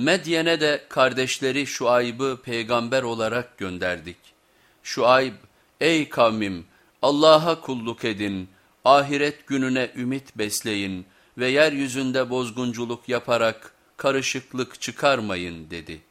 Medyen'e de kardeşleri Şuayb'ı peygamber olarak gönderdik. Şuayb, ey kavmim Allah'a kulluk edin, ahiret gününe ümit besleyin ve yeryüzünde bozgunculuk yaparak karışıklık çıkarmayın dedi.''